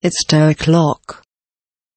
It's ten o'clock.